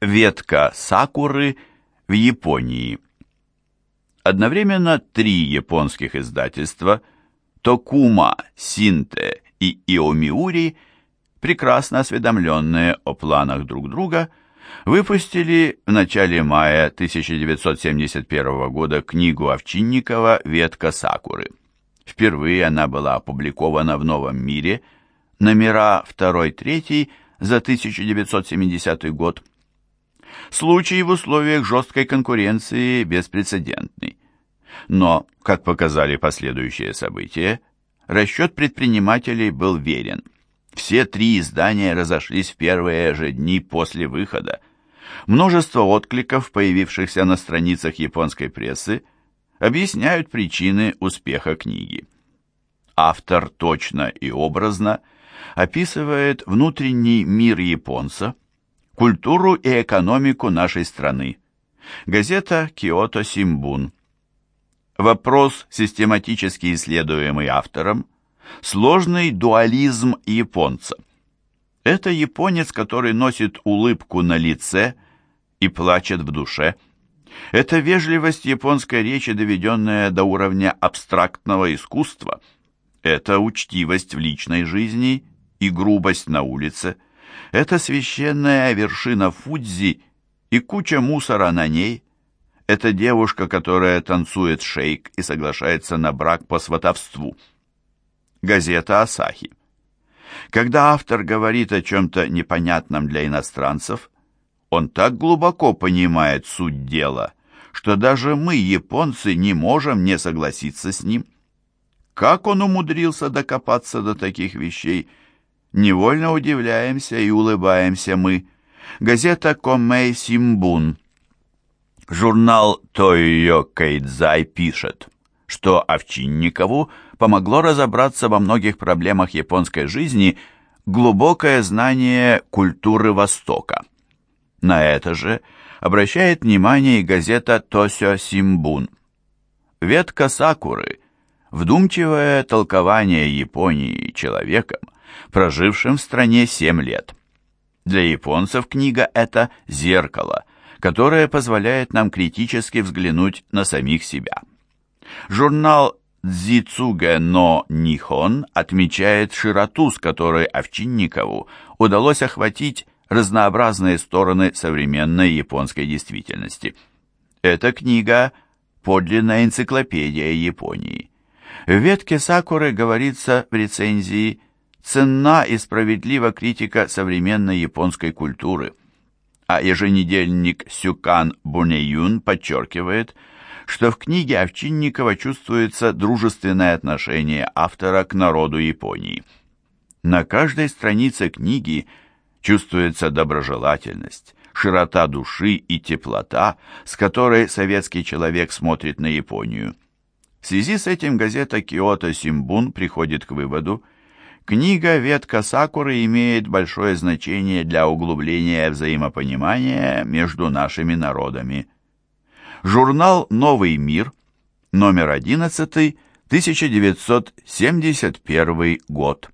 Ветка сакуры в Японии. Одновременно три японских издательства Токума, Синте и Иомиури, прекрасно осведомленные о планах друг друга, выпустили в начале мая 1971 года книгу Овчинникова «Ветка сакуры». Впервые она была опубликована в «Новом мире», номера 2-3 за 1970 год. Случай в условиях жесткой конкуренции беспрецедентный. Но, как показали последующие события, расчет предпринимателей был верен. Все три издания разошлись в первые же дни после выхода. Множество откликов, появившихся на страницах японской прессы, объясняют причины успеха книги. Автор точно и образно описывает внутренний мир японца, культуру и экономику нашей страны. Газета «Киото Симбун». Вопрос, систематически исследуемый автором, сложный дуализм японца. Это японец, который носит улыбку на лице и плачет в душе – это вежливость японской речи, доведенная до уровня абстрактного искусства. Это учтивость в личной жизни и грубость на улице. Это священная вершина Фудзи и куча мусора на ней. Это девушка, которая танцует шейк и соглашается на брак по сватовству. Газета «Асахи». Когда автор говорит о чем-то непонятном для иностранцев, он так глубоко понимает суть дела, что даже мы, японцы, не можем не согласиться с ним. Как он умудрился докопаться до таких вещей? Невольно удивляемся и улыбаемся мы. Газета «Коммей Симбун». Журнал «Тойо Кейдзай» пишет, что Овчинникову помогло разобраться во многих проблемах японской жизни глубокое знание культуры Востока. На это же обращает внимание и газета «Тосё Симбун». Ветка сакуры – вдумчивое толкование Японии человеком, прожившим в стране 7 лет. Для японцев книга – это зеркало, которое позволяет нам критически взглянуть на самих себя. Журнал Дзицуге но Нихон отмечает широту, с которой Овчинникову удалось охватить разнообразные стороны современной японской действительности. Эта книга – подлинная энциклопедия Японии. В ветке Сакуры говорится в рецензии «Ценна и справедлива критика современной японской культуры», а еженедельник Сюкан Бунеюн подчеркивает, что в книге Овчинникова чувствуется дружественное отношение автора к народу Японии. На каждой странице книги – чувствуется доброжелательность, широта души и теплота, с которой советский человек смотрит на Японию. В связи с этим газета «Киото Симбун» приходит к выводу, книга «Ветка Сакуры» имеет большое значение для углубления взаимопонимания между нашими народами. Журнал «Новый мир», номер 11, 1971 год.